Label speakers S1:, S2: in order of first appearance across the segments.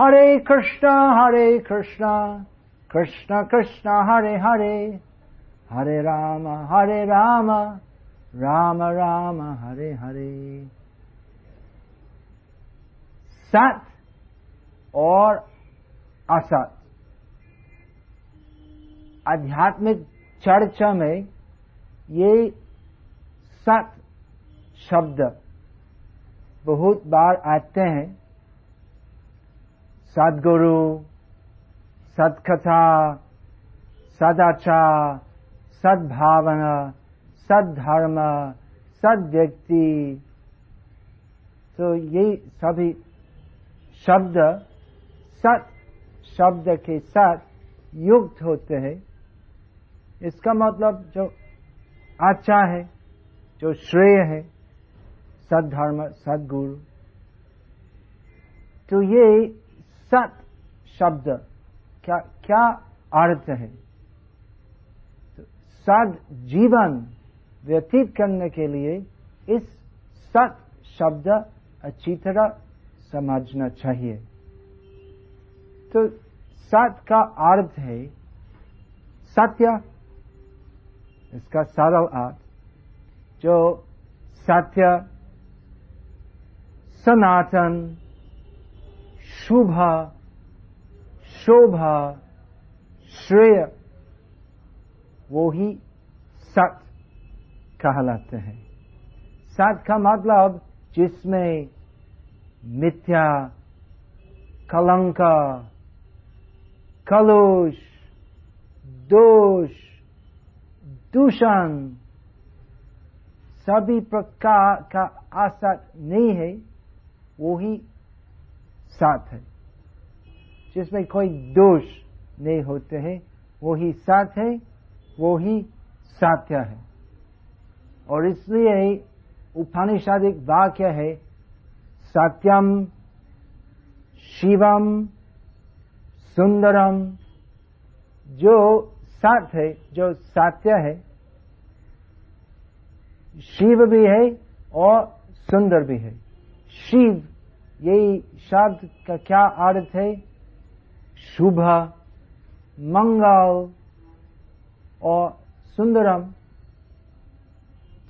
S1: हरे कृष्ण हरे कृष्ण कृष्ण कृष्ण, हरे हरे हरे राम हरे राम राम राम, हरे हरे। सत और असत। आध्यात्मिक चर्चा में ये सत शब्द बहुत बार आते हैं। सदकथा सदाचार सद्भावना, सद्धर्म सद व्यक्ति तो ये सभी शब्द, सत शब्द के साथ युक्त होते हैं। इसका मतलब जो अच्छा है, जो श्रेय है, सद्धर्म, सदगुरु। तो ये सत शब्द, क्या क्या अर्थ है? तो सद जीवन व्यतीत करने के लिए इस सत शब्द अच्छी तरह समझना चाहिए। तो सत का अर्थ है सत्य, इसका सरल अर्थ, जो सत्य, सनातन शुभ, शोभा, श्रेय, वो ही सत कहलाते हैं। सत का मतलब जिसमें मिथ्या, कलंक, कलुष, दोष, दूषण, सभी प्रकार का असत नहीं है, वो ही साथ है। जिसमें कोई दोष नहीं होते हैं, वो ही साथ है, वो ही सात्य है। और इसलिए उपनिषदिक वाक्य है, सत्यम शिवम सुंदरम। जो सत है, जो सत्य है, शिव भी है और सुंदर भी है। शिव यही शब्द का क्या अर्थ है? शुभ, मंगल और सुंदरम।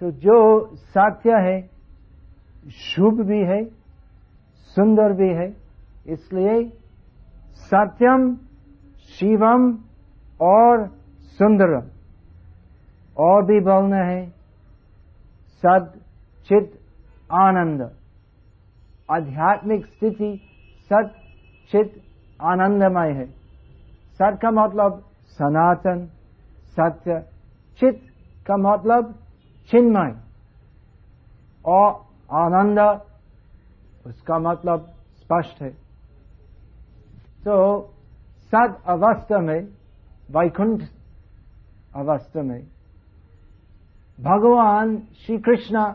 S1: तो जो सत्य है, शुभ भी है, सुंदर भी है, इसलिए सत्यम, शिवम और सुंदरम। और भी बोलना है, सद, चित, आनंद। आध्यात्मिक स्थिति सत, चित आनंदमय है। सत का मतलब सनातन, सत्य, चित का मतलब चिन्मय। और आनंद, उसका मतलब स्पष्ट है। तो सद अवस्था में, वैकुंठ अवस्था में, भगवान श्री कृष्ण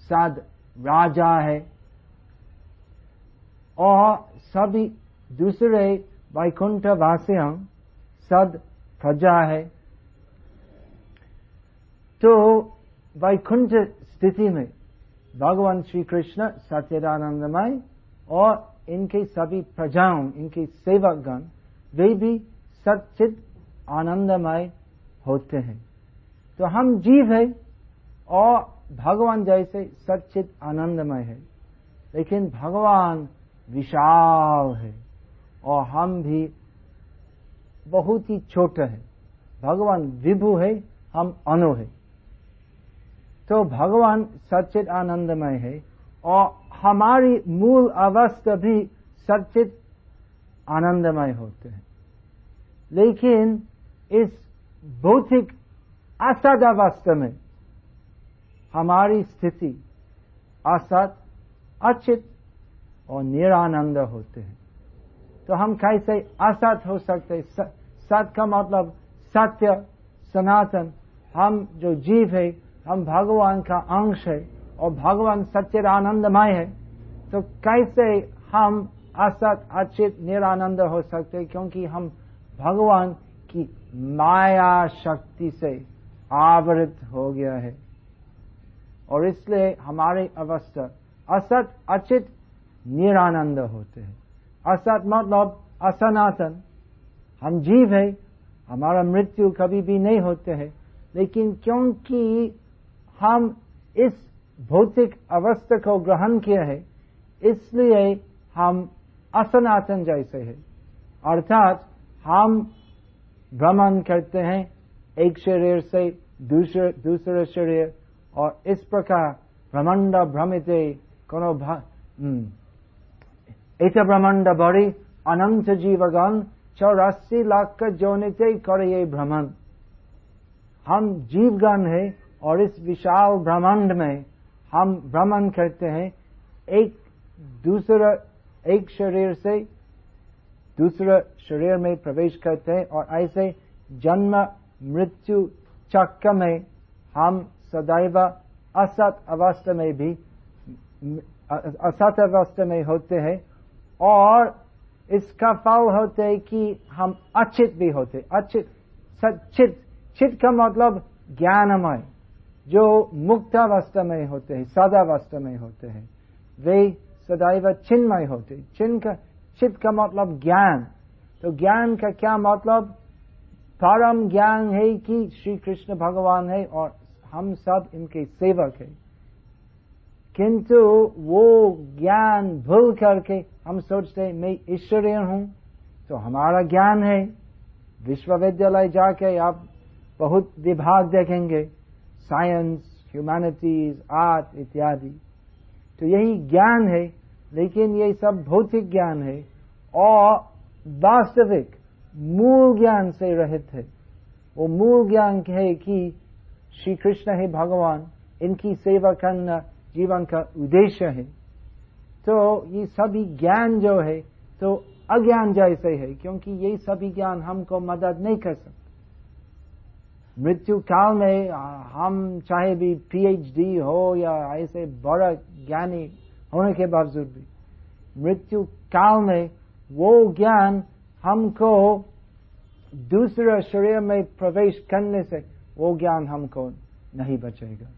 S1: सद राजा है। और सभी दूसरे वैकुंठ वासियों, सद प्रजा है। तो वैकुंठ स्थिति में भगवान श्री कृष्ण सत्यदानंदमय और इनके सभी प्रजाओं, इनके सेवकगण, वे भी सचित आनंदमय होते हैं। तो हम जीव है और भगवान जैसे सचित आनंदमय है। लेकिन भगवान विशाल है और हम भी बहुत ही छोटे हैं। भगवान विभु है, हम अनु है। तो भगवान सचित आनंदमय है और हमारी मूल अवस्था भी सचित आनंदमय होते हैं। लेकिन इस भौतिक असद अवस्था में हमारी स्थिति असत अचित और निरानंद होते हैं। तो हम कैसे असत हो सकते सत का मतलब सत्य, सनातन। हम जो जीव है, हम भगवान का अंश है और भगवान सच्चे आनंदमय है। तो कैसे हम असत, अचित, निरानंद हो सकते क्योंकि हम भगवान की माया शक्ति से आवृत हो गया है। और इसलिए हमारी अवस्था असत, अचित निरानंद होते हैं। असत मतलब असनातन। हम जीव है, हमारा मृत्यु कभी भी नहीं होते हैं। लेकिन क्योंकि हम इस भौतिक अवस्था को ग्रहण किया है, इसलिए हम असनातन जैसे है। अर्थात हम भ्रमण करते हैं एक शरीर से दूसरे दूसरे शरीर, और इस प्रकार ब्रह्मांड भ्रमित कोनो इत ब्रह्मांड बड़ी अनंत जीवगण चौरासी लाख का जोनिते करे ये भ्रमण हम जीवगण है और इस विशाल ब्रह्मांड में हम भ्रमण करते हैं। एक दूसरा, एक शरीर से दूसरे शरीर में प्रवेश करते हैं और ऐसे जन्म, मृत्यु चक्र में हम सदैव असत अवस्था में भी, असत अवस्था में होते हैं। और इसका फल होते कि हम अचित भी होते। अचित सचित चित का मतलब ज्ञानमय, जो मुक्त अवस्था में होते हैं सदावस्था में होते हैं। वे सदैव चिन्मय होते। चिन्ह का चित का मतलब ज्ञान। तो ज्ञान का क्या मतलब? परम ज्ञान है कि श्री कृष्ण भगवान है और हम सब इनके सेवक है। किंतु वो ज्ञान भूल करके हम सोचते हैं, मैं ईश्वरीय हूँ तो हमारा ज्ञान है। विश्वविद्यालय जाके आप बहुत विभाग देखेंगे। साइंस ह्यूमैनिटीज आर्ट इत्यादि। तो यही ज्ञान है, लेकिन ये सब भौतिक ज्ञान है और वास्तविक मूल ज्ञान से रहित है। वो मूल ज्ञान है कि श्री कृष्ण है भगवान, इनकी सेवा करना जीवन का उद्देश्य है। तो ये सभी ज्ञान जो है तो अज्ञान जैसे है, क्योंकि ये सभी ज्ञान हमको मदद नहीं कर सकते। मृत्यु काल में हम चाहे भी पीएचडी हो या ऐसे बड़ा ज्ञानी होने के बावजूद भी मृत्यु काल में वो ज्ञान हमको दूसरे शरीर में प्रवेश करने से वो ज्ञान हमको नहीं बचेगा।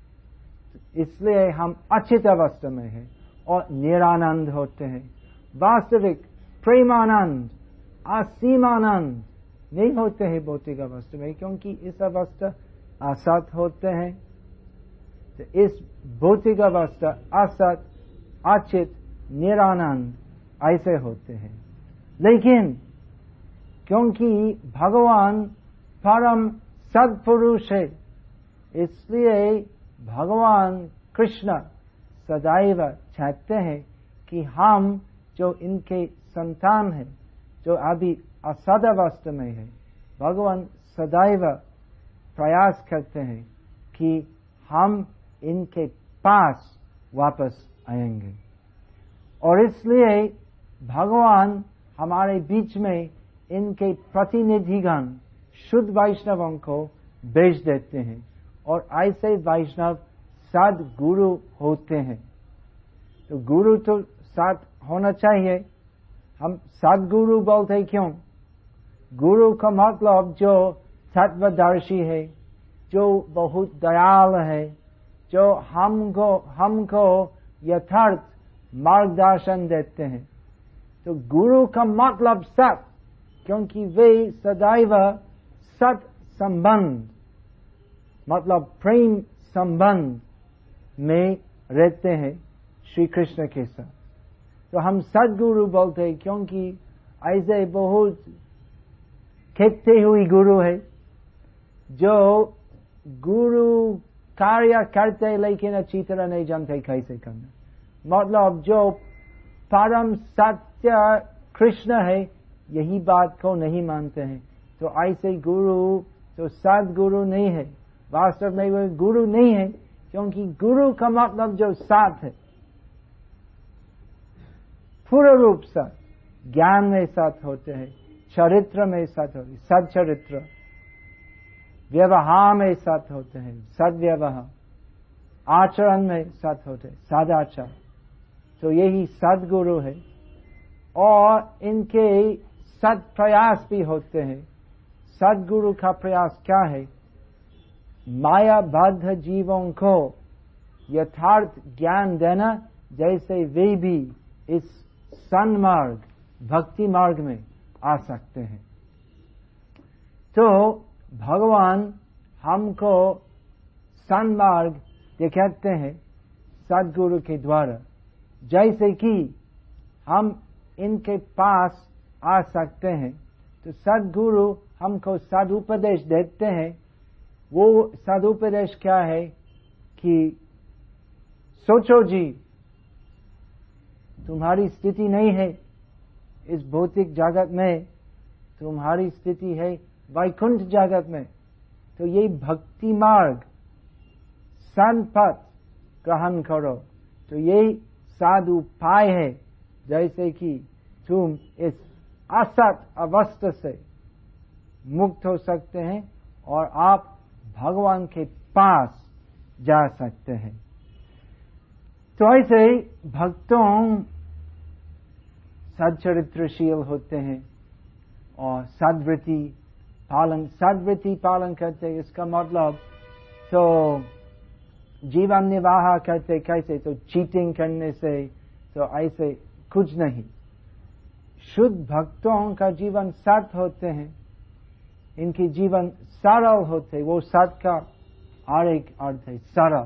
S1: इसलिए हम अचित अवस्था में हैं। और निरानंद होते हैं। वास्तविक प्रेमानंद, असीमानंद नहीं होते हैं भौतिक अवस्था में, क्योंकि इस अवस्था असत होते हैं। तो इस भौतिक अवस्था असत, अचित, निरानंद ऐसे होते हैं। लेकिन क्योंकि भगवान परम सदपुरुष है, इसलिए भगवान कृष्ण सदैव चाहते हैं कि हम जो इनके संतान है, जो अभी असद अवस्था में है, भगवान सदैव प्रयास करते हैं कि हम इनके पास वापस आएँगे। और इसलिए भगवान हमारे बीच में इनके प्रतिनिधिगण शुद्ध वैष्णवों को भेज देते हैं और ऐसे वैष्णव सद गुरु होते हैं। तो गुरु तो साथ होना चाहिए। हम सदगुरु बोलते क्यों? गुरु का मतलब जो तत्वदर्शी है, जो बहुत दयाल है, जो हमको हमको यथार्थ मार्गदर्शन देते हैं। तो गुरु का मतलब सत, क्योंकि वे सदैव सत संबंध मतलब प्रेम संबंध में रहते हैं। श्री कृष्ण के साथ। तो हम सदगुरु बोलते हैं, क्योंकि ऐसे बहुत खेपते हुई गुरु है, जो गुरु कार्य करते लेकिन अच्छी तरह नहीं जानते कैसे करना। मतलब जो परम सत्य कृष्ण है, यही बात को नहीं मानते हैं। तो ऐसे गुरु तो सदगुरु नहीं है। वास्तव में वो गुरु नहीं है, क्योंकि गुरु का मतलब जो साथ है। पूर्ण रूप से ज्ञान में साथ होते हैं चरित्र में साथ होते सद चरित्र व्यवहार में साथ होते हैं सद व्यवहार आचरण में साथ होते हैं, सदाचार। तो यही सदगुरु है और इनके सद प्रयास भी होते हैं। सदगुरु का प्रयास क्या है? मायाबद्ध जीवों को यथार्थ ज्ञान देना, जैसे वे भी इस सन्मार्ग भक्ति मार्ग में आ सकते हैं। तो भगवान हमको सन्मार्ग दिखाते हैं सदगुरु के द्वारा। जैसे कि हम इनके पास आ सकते हैं तो सदगुरु हमको सदुपदेश देते हैं। वो सदुपदेश क्या है कि सोचो जी तुम्हारी स्थिति नहीं है, इस भौतिक जगत में तुम्हारी स्थिति है, वैकुंठ जगत में। तो ये भक्ति मार्ग संपत ग्रहण करो। तो यही साधु उपाय है, जैसे कि तुम इस असत अवस्था से मुक्त हो सकते हैं और आप भगवान के पास जा सकते हैं। तो ऐसे भक्तों सच्चरित्रशील होते हैं और सदवृत्ति पालन सदवृत्ति पालन करते हैं, इसका मतलब तो जीवन निर्वाह करते कैसे? तो चीटिंग करने से तो ऐसे कुछ नहीं। शुद्ध भक्तों का जीवन सत होते हैं। इनके जीवन सरल होते वो सत का और एक अर्थ है, सरल।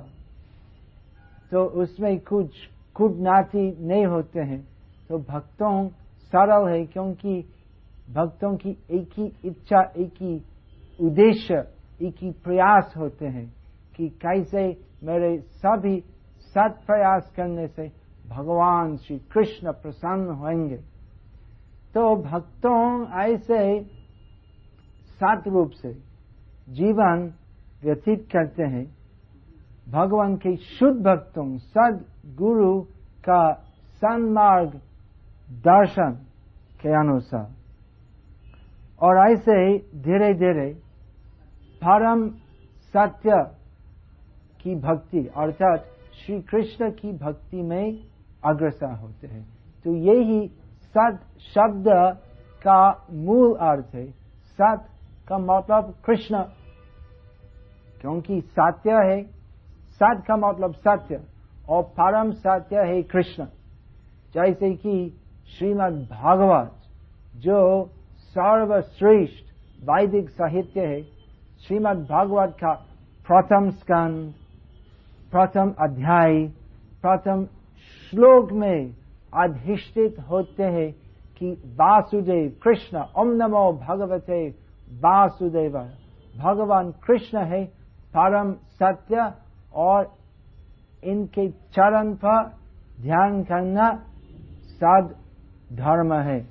S1: तो उसमें कुछ कुटनाती नहीं होते हैं। तो भक्तों, सरल है क्योंकि भक्तों की एक ही इच्छा, एक ही उद्देश्य, एक ही प्रयास होते हैं कि कैसे मेरे सभी सत प्रयास करने से भगवान श्री कृष्ण प्रसन्न होंगे। तो भक्तों, ऐसे सात रूप से जीवन व्यतीत करते हैं। भगवान के शुद्ध भक्तों सद गुरु का सन्मार्ग दर्शन के अनुसार। और ऐसे ही धीरे धीरे परम सत्य की भक्ति, अर्थात श्री कृष्ण की भक्ति में अग्रसर होते हैं। तो यही सत शब्द का मूल अर्थ है। सत का मतलब कृष्ण, क्योंकि सत्य है। सत का मतलब सत्य, और परम सत्य है कृष्ण। जैसे कि श्रीमद् भागवत, जो सर्वश्रेष्ठ वैदिक साहित्य है, श्रीमद् भागवत का प्रथम स्कंद, प्रथम अध्याय, प्रथम श्लोक में अधिष्ठित होते हैं कि वासुदेव कृष्ण, ओम नमो भगवते वासुदेव। भगवान कृष्ण है परम सत्य और इनके चरण पर ध्यान करना सद धर्म है।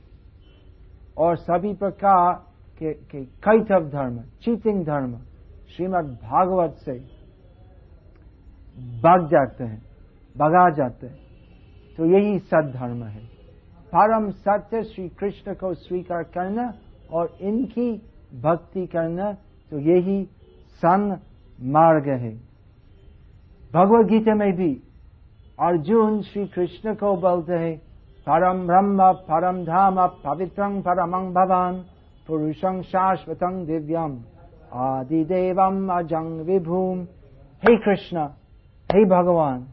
S1: और सभी प्रकार के, के कैथव धर्म चीटिंग धर्म श्रीमद् भागवत से भाग जाते हैं भगा जाते हैं। तो यही सद धर्म है। परम सत्य श्री कृष्ण को स्वीकार करना और इनकी भक्ति करना तो यही सन मार्ग है। भगवत गीता में भी अर्जुन श्री कृष्ण को बोलते हैं परम ब्रह्म परम धाम, पवित्रं परमं भवान, पुरुषं शाश्वतं दिव्यम, आदिदेवम अजंग विभूम। हे कृष्ण, हे भगवान,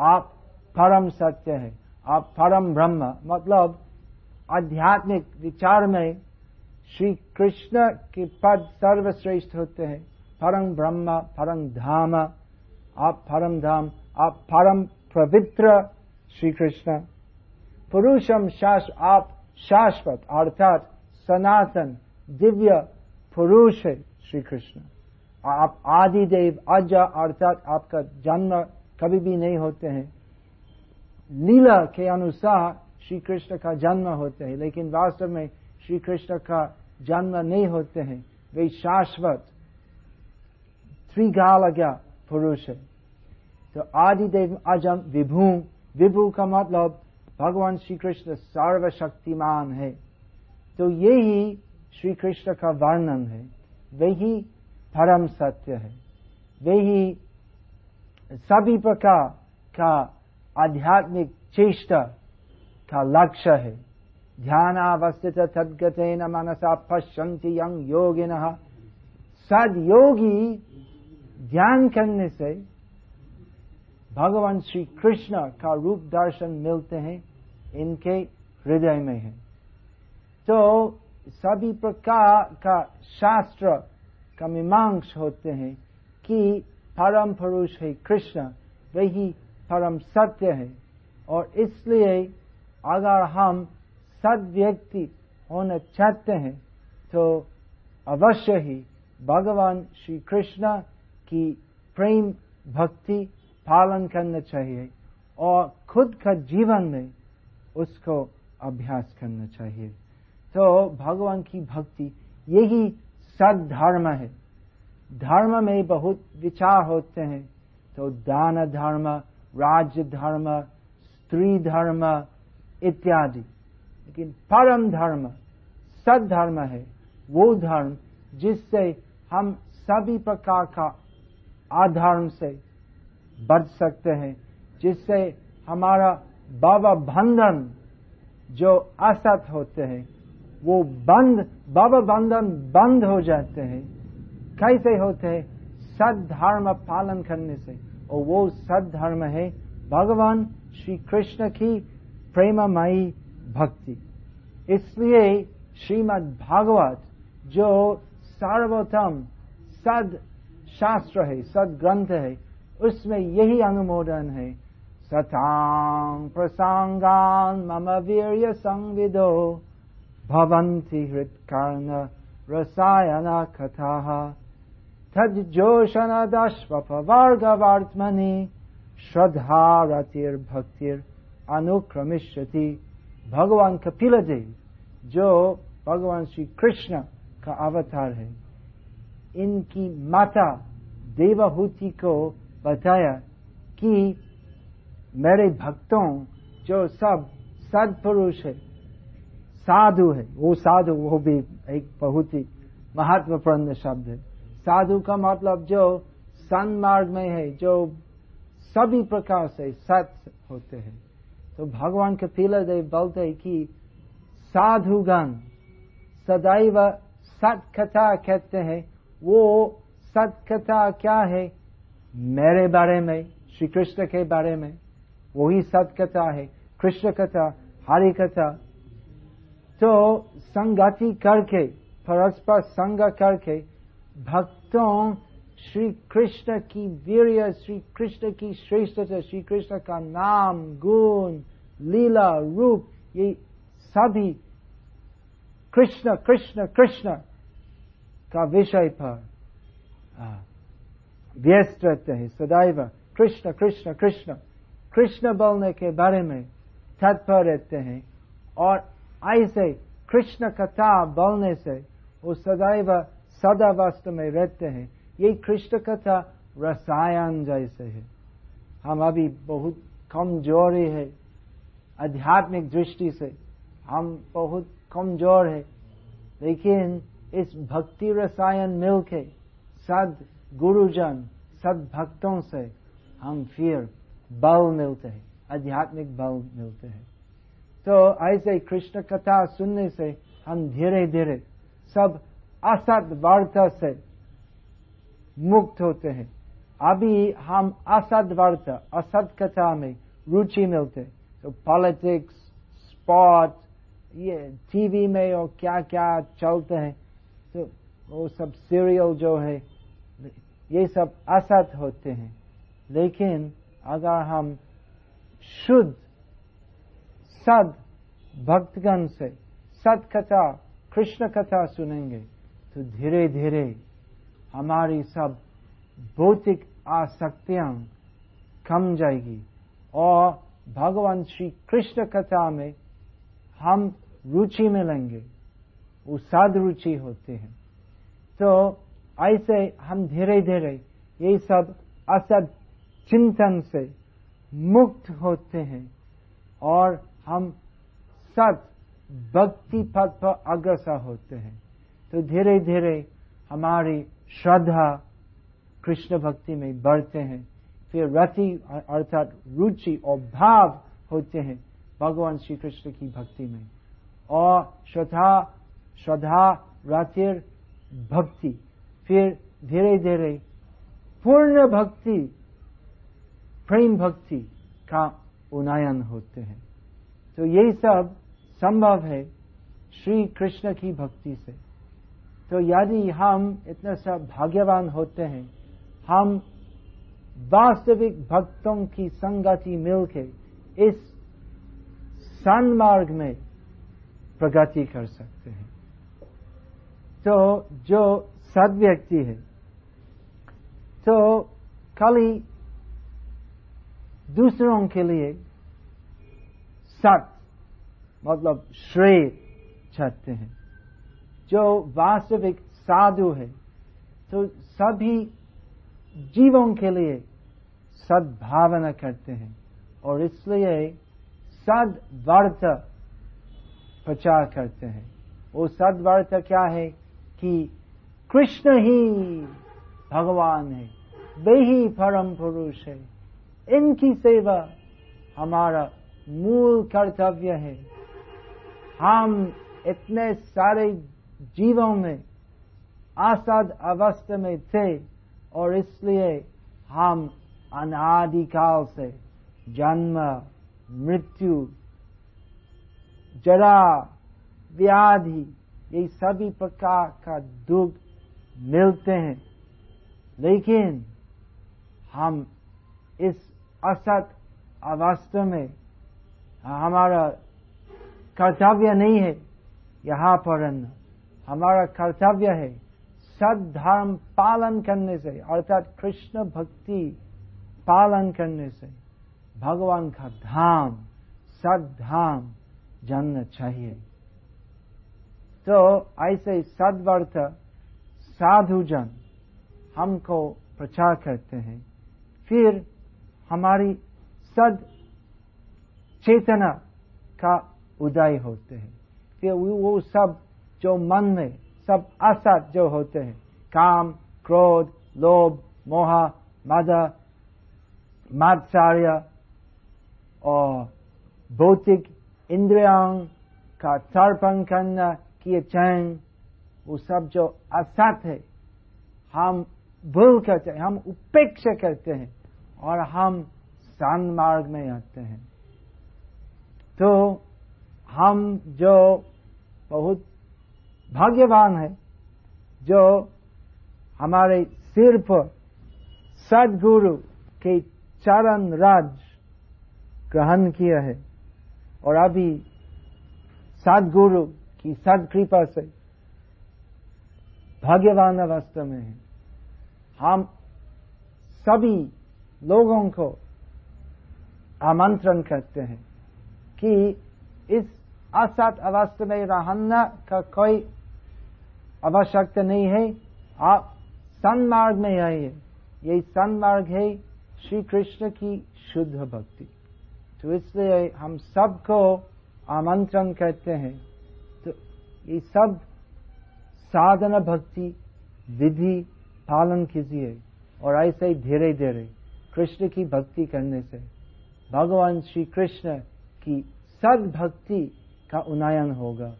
S1: आप परम सत्य है, आप परम ब्रह्म। मतलब आध्यात्मिक विचार में श्री कृष्ण के पद सर्वश्रेष्ठ होते हैं। परम ब्रह्म, परम धाम, आप परम धाम, आप परम पवित्र श्री कृष्ण। पुरुषम शाश्व आप शाश्वत, अर्थात सनातन, दिव्य पुरुष है श्री कृष्ण आप आदि देव अज, अर्थात आपका जन्म कभी भी नहीं होते हैं। लीला के अनुसार श्री कृष्ण का जन्म होते हैं, लेकिन वास्तव में श्री कृष्ण का जन्म नहीं होते हैं। वे शाश्वत, त्रिगालज्ञा पुरुष है। तो आदिदेव अजम विभू विभू का मतलब भगवान श्री कृष्ण सर्वशक्तिमान है। तो यही श्री कृष्ण का वर्णन है। वही परम सत्य है। वही सभी प्रकार का आध्यात्मिक चेष्टा का लक्ष्य है। ध्यान ध्यानावस्थित न मनसा पश्यंति यंग योगिन। सद योगी ध्यान करने से भगवान श्री कृष्ण का रूप दर्शन मिलते हैं। इनके हृदय में है। तो सभी प्रकार का शास्त्र का मीमांस होते हैं कि परम पुरुष है कृष्ण, वही परम सत्य है। और इसलिए अगर हम सद व्यक्ति होना चाहते हैं तो अवश्य ही भगवान श्री कृष्ण की प्रेम भक्ति पालन करना चाहिए और खुद का जीवन में उसको अभ्यास करना चाहिए। तो भगवान की भक्ति, यही सद्धर्म है। धर्म में बहुत विचार होते हैं। तो दान धर्म राज्य धर्म, स्त्री धर्म इत्यादि। लेकिन परम धर्म, सद्धर्म है। वो धर्म जिससे हम सभी प्रकार का आधर्म से बच सकते हैं, जिससे हमारा बाबा बंधन जो असत होते हैं, वो बंद, बाबा बंधन बंद हो जाते हैं। कैसे होते हैं? सद्धर्म पालन करने से। और वो सद्धर्म है भगवान श्री कृष्ण की प्रेममयी भक्ति। इसलिए श्रीमद् भागवत जो सर्वोत्तम सद शास्त्र है, सद ग्रंथ है, उसमें यही अनुमोदन है सतांग प्रसंगान मम वीर संविदो भवन्ति हृत्कर्ण रसायन कथा तज्जोषण दश्वपवर्गवर्त्मनि श्रद्धा रतिर भक्तिर अनुक्रमिष्यति भगवान कपिल देव जो भगवान श्री कृष्ण का अवतार है। इनकी माता देवहूति को बताया कि मेरे भक्तों, जो सब सदपुरुष है, साधु है, वो साधु, वो भी एक बहुत ही महत्वपूर्ण शब्द है। साधु का मतलब जो सन्मार्ग में है, जो सभी प्रकार से सत होते हैं। तो भगवान के देव बोलते हैं कि साधुगण सदैव सत कथा कहते हैं। वो सत कथा क्या है? मेरे बारे में श्री कृष्ण के बारे में। वही सत कथा है, कृष्ण कथा हरि कथा तो संगति करके, परस्पर संग करके, भक्तों श्री कृष्ण की वीर श्री कृष्ण की श्रेष्ठता श्री कृष्ण का नाम, गुण, लीला, रूप, ये सभी कृष्ण कृष्ण कृष्ण का विषय पर व्यस्त रहते हैं। सदैव कृष्ण कृष्ण कृष्ण। कृष्ण बोलने के बारे में तत्पर रहते हैं और ऐसे कृष्ण कथा बोलने से वो सदैव सदा वस्त्र में रहते हैं। ये कृष्ण कथा रसायन जैसे है। हम अभी बहुत कमज़ोरी है आध्यात्मिक दृष्टि से। हम बहुत कमज़ोर है, लेकिन इस भक्ति रसायन मिल के सद गुरुजन सद भक्तों से हम फिर बल मिलते हैं आध्यात्मिक बल मिलते हैं तो ऐसे कृष्ण कथा सुनने से हम धीरे धीरे सब असत वार्ता से मुक्त होते हैं। अभी हम असत वार्ता असत कथा में रुचि मिलते तो पॉलिटिक्स स्पोर्ट ये टीवी में और क्या क्या चलते हैं तो वो सब सीरियल जो है, ये सब असत होते हैं। लेकिन अगर हम शुद्ध, सद भक्तगण से, सद कथा, कृष्ण कथा सुनेंगे तो धीरे धीरे हमारी सब भौतिक आसक्तियाँ कम जाएगी। और भगवान श्री कृष्ण कथा में हम रुचि मिलेंगे वो सद रुचि होते हैं। तो ऐसे हम धीरे धीरे ये सब असद चिंतन से मुक्त होते हैं और हम सत भक्ति पथ पर अग्रसर होते हैं। तो धीरे धीरे हमारी श्रद्धा कृष्ण भक्ति में बढ़ते हैं। फिर रति अर्थात रुचि और भाव होते हैं भगवान श्री कृष्ण की भक्ति में। और श्रद्धा श्रद्धा, रतिर, भक्ति। फिर धीरे धीरे पूर्ण भक्ति प्रेम भक्ति का उन्नयन होते हैं। तो यही सब संभव है श्री कृष्ण की भक्ति से। तो यदि हम इतने सब भाग्यवान होते हैं, हम वास्तविक भक्तों की संगति मिलके इस सन्मार्ग में प्रगति कर सकते हैं। तो जो सद व्यक्ति है तो खाली दूसरों के लिए सत मतलब श्रेय चाहते हैं। जो वास्तविक साधु है तो सभी जीवों के लिए सद्भावना करते हैं और इसलिए सदवर्त प्रचार करते हैं। वो सदवर्त क्या है कि कृष्ण ही भगवान है, वे ही परम पुरुष है। इनकी सेवा हमारा मूल कर्तव्य है। हम इतने सारे जीवों में आसाद अवस्था में थे और इसलिए हम अनादिकाल से जन्म, मृत्यु, जरा, व्याधि, ये सभी प्रकार का दुख मिलते हैं। लेकिन हम इस असत अवस्था में हमारा कर्तव्य नहीं है यहाँ पर हमारा कर्तव्य है सद्धर्म पालन करने से, अर्थात कृष्ण भक्ति पालन करने से, भगवान का धाम सद्धाम जानना चाहिए। तो ऐसे सदवर्थ साधुजन हमको प्रचार करते हैं। फिर हमारी सद चेतना का उदय होते हैं। फिर वो सब जो मन में, सब असत जो होते हैं, काम, क्रोध, लोभ, मोह, मद मात्सार्य और भौतिक इंद्रियांग का तर्पण करना, किए चैन, वो सब जो असत है, हम भूल करते हैं, हम उपेक्षा करते हैं। और हम मार्ग में आते हैं। तो हम जो बहुत भाग्यवान है, जो हमारे सिर पर सदगुरु के चरण राज ग्रहण किया है और अभी सदगुरु की सद कृपा से भाग्यवान अवस्था में है। हम सभी लोगों को आमंत्रण करते हैं कि इस असत अवस्था में रहना का कोई आवश्यकता नहीं है। आप सन्मार्ग में आइए। यही सन्मार्ग है श्री कृष्ण की शुद्ध भक्ति। तो इसलिए हम सबको आमंत्रण करते हैं। तो ये सब साधना भक्ति विधि पालन कीजिए और ऐसे ही धीरे धीरे कृष्ण की भक्ति करने से। भगवान श्री कृष्ण की सद भक्ति का उन्नयन होगा।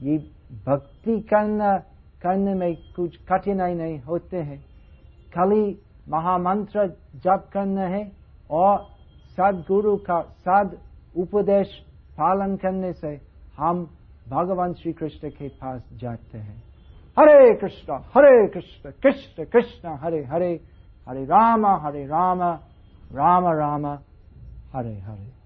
S1: ये भक्ति करना, करने में कुछ कठिनाई नहीं होते हैं। खाली महामंत्र जप करना है और सदगुरु का सद उपदेश पालन करने से हम भगवान श्री कृष्ण के पास जाते हैं। हरे कृष्ण हरे कृष्ण कृष्ण कृष्ण, हरे हरे। हरे राम हरे राम राम राम हरे हरे